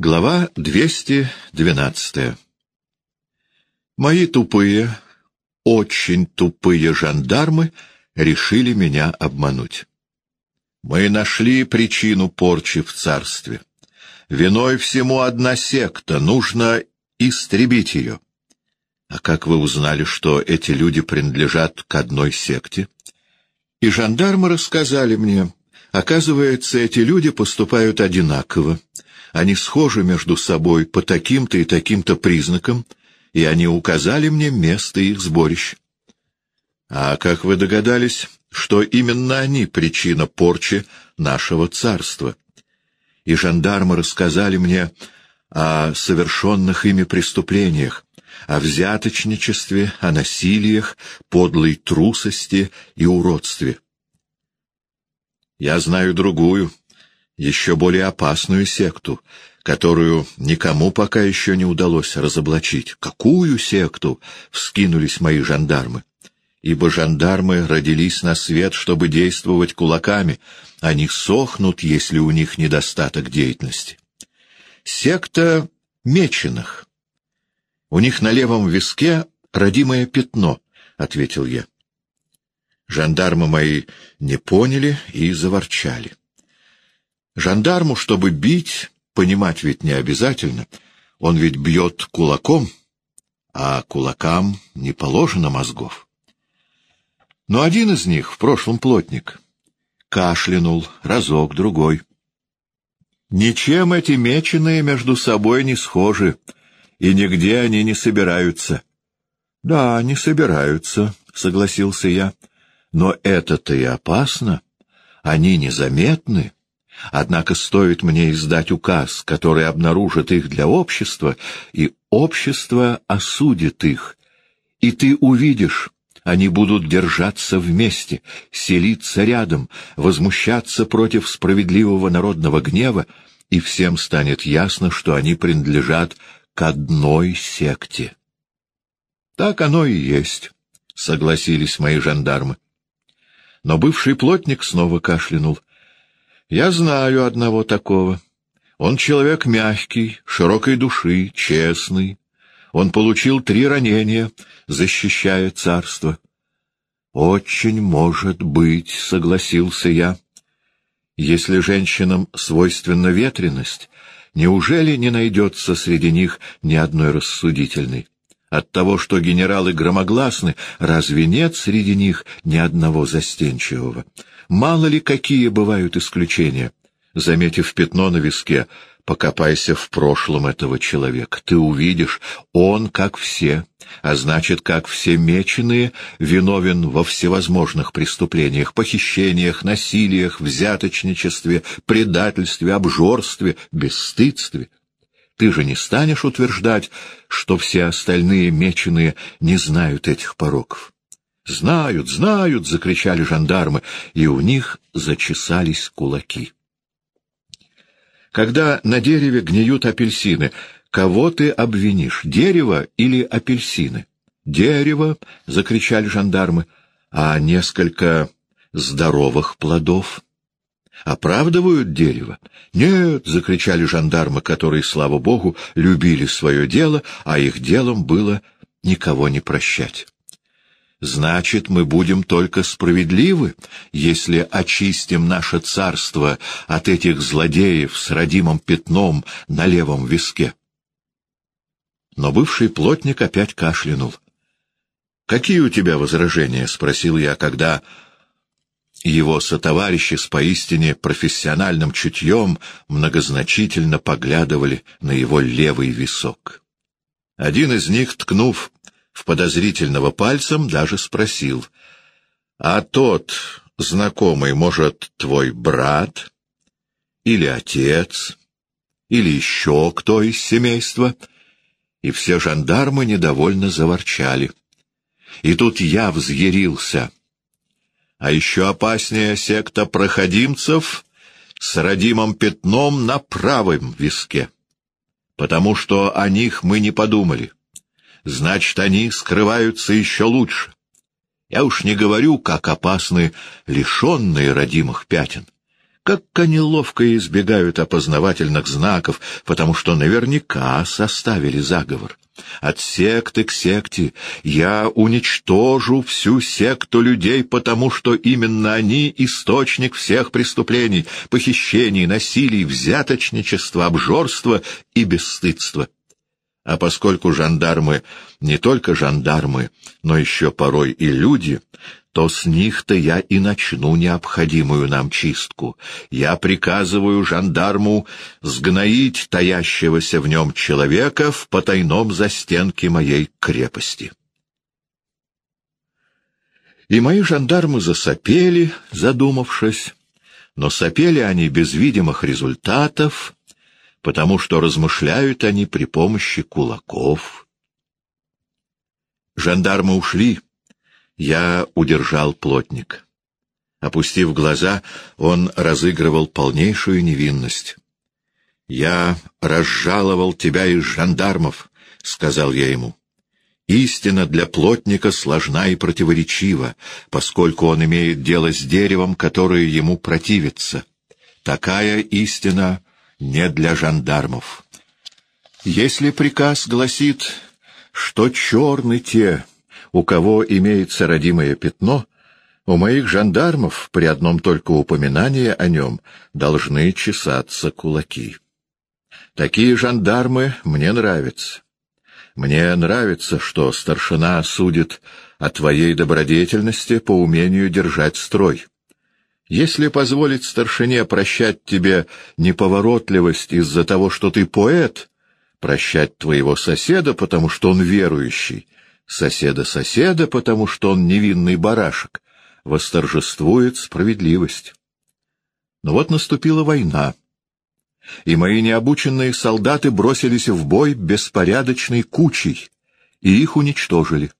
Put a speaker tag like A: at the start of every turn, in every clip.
A: Глава 212 Мои тупые, очень тупые жандармы решили меня обмануть. Мы нашли причину порчи в царстве. Виной всему одна секта, нужно истребить ее. А как вы узнали, что эти люди принадлежат к одной секте? И жандармы рассказали мне. Оказывается, эти люди поступают одинаково они схожи между собой по таким-то и таким-то признакам, и они указали мне место их сборищ. А как вы догадались, что именно они причина порчи нашего царства? И жандармы рассказали мне о совершенных ими преступлениях, о взяточничестве, о насилиях, подлой трусости и уродстве. Я знаю другую, еще более опасную секту, которую никому пока еще не удалось разоблачить. Какую секту? — вскинулись мои жандармы. Ибо жандармы родились на свет, чтобы действовать кулаками. Они сохнут, если у них недостаток деятельности. Секта меченых. У них на левом виске родимое пятно, — ответил я. Жандармы мои не поняли и заворчали. Жандарму, чтобы бить, понимать ведь не обязательно. Он ведь бьет кулаком, а кулакам не положено мозгов. Но один из них, в прошлом плотник, кашлянул разок-другой. Ничем эти меченые между собой не схожи, и нигде они не собираются. — Да, не собираются, — согласился я, — но это-то и опасно. Они незаметны. Однако стоит мне издать указ, который обнаружит их для общества, и общество осудит их, и ты увидишь, они будут держаться вместе, селиться рядом, возмущаться против справедливого народного гнева, и всем станет ясно, что они принадлежат к одной секте. Так оно и есть, — согласились мои жандармы. Но бывший плотник снова кашлянул. Я знаю одного такого. Он человек мягкий, широкой души, честный. Он получил три ранения, защищая царство. «Очень может быть», — согласился я. «Если женщинам свойственна ветренность, неужели не найдется среди них ни одной рассудительной? От того, что генералы громогласны, разве нет среди них ни одного застенчивого? Мало ли какие бывают исключения. Заметив пятно на виске, покопайся в прошлом этого человека. Ты увидишь, он, как все, а значит, как все меченые, виновен во всевозможных преступлениях, похищениях, насилиях, взяточничестве, предательстве, обжорстве, бесстыдстве. Ты же не станешь утверждать, что все остальные меченые не знают этих пороков. «Знают, знают!» — закричали жандармы, и у них зачесались кулаки. Когда на дереве гниют апельсины, кого ты обвинишь, дерево или апельсины? «Дерево!» — закричали жандармы. «А несколько здоровых плодов?» «Оправдывают дерево?» «Нет!» — закричали жандармы, которые, слава богу, любили свое дело, а их делом было никого не прощать. Значит, мы будем только справедливы, если очистим наше царство от этих злодеев с родимым пятном на левом виске. Но бывший плотник опять кашлянул. — Какие у тебя возражения? — спросил я, когда его сотоварищи с поистине профессиональным чутьем многозначительно поглядывали на его левый висок. Один из них, ткнув в подозрительного пальцем, даже спросил. — А тот знакомый, может, твой брат? Или отец? Или еще кто из семейства? И все жандармы недовольно заворчали. И тут я взъярился. А еще опаснее секта проходимцев с родимым пятном на правом виске. Потому что о них мы не подумали значит, они скрываются еще лучше. Я уж не говорю, как опасны лишенные родимых пятен. как они ловко избегают опознавательных знаков, потому что наверняка составили заговор. От секты к секте я уничтожу всю секту людей, потому что именно они — источник всех преступлений, похищений, насилий, взяточничества, обжорства и бесстыдства. А поскольку жандармы не только жандармы, но еще порой и люди, то с них-то я и начну необходимую нам чистку. Я приказываю жандарму сгноить таящегося в нем человека в потайном застенке моей крепости. И мои жандармы засопели, задумавшись, но сопели они без видимых результатов, потому что размышляют они при помощи кулаков. Жандармы ушли, я удержал плотник. Опустив глаза, он разыгрывал полнейшую невинность. «Я разжаловал тебя из жандармов», — сказал я ему. «Истина для плотника сложна и противоречива, поскольку он имеет дело с деревом, которое ему противится. Такая истина не для жандармов. Если приказ гласит, что черны те, у кого имеется родимое пятно, у моих жандармов при одном только упоминании о нем должны чесаться кулаки. Такие жандармы мне нравятся. Мне нравится, что старшина судит о твоей добродетельности по умению держать строй. Если позволить старшине прощать тебе неповоротливость из-за того, что ты поэт, прощать твоего соседа, потому что он верующий, соседа соседа, потому что он невинный барашек, восторжествует справедливость. Но вот наступила война, и мои необученные солдаты бросились в бой беспорядочной кучей, и их уничтожили.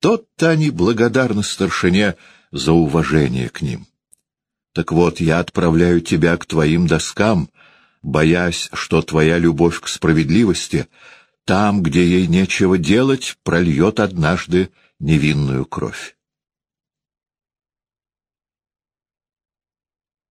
A: Тот-то они благодарны старшине за уважение к ним. Так вот, я отправляю тебя к твоим доскам, боясь, что твоя любовь к справедливости там, где ей нечего делать, прольет однажды невинную кровь.